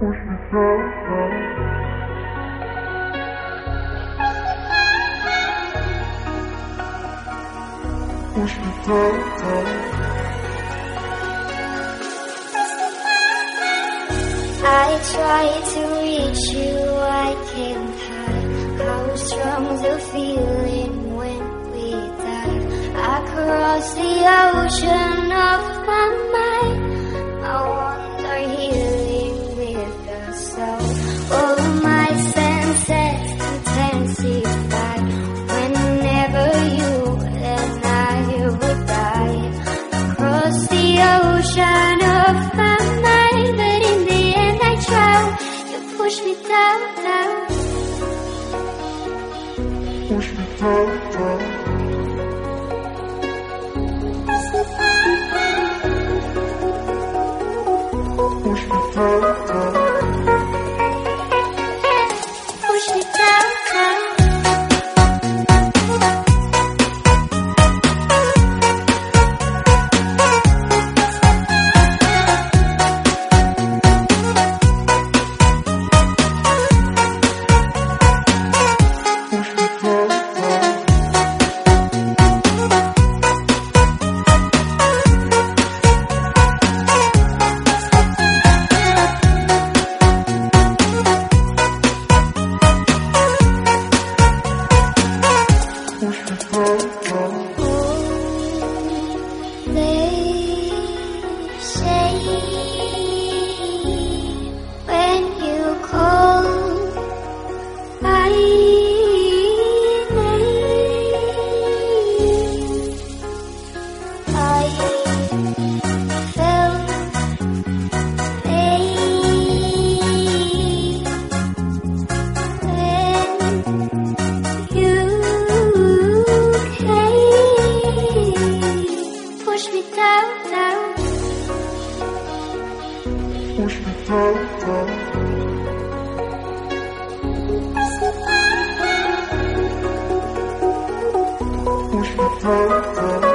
I try to reach you, I can't hide how strong the feeling when we dive across the ocean of my mind. You push me Push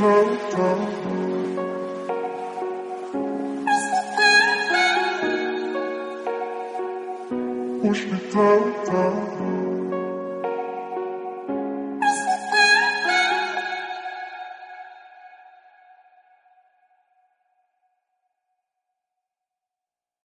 Push me down, down.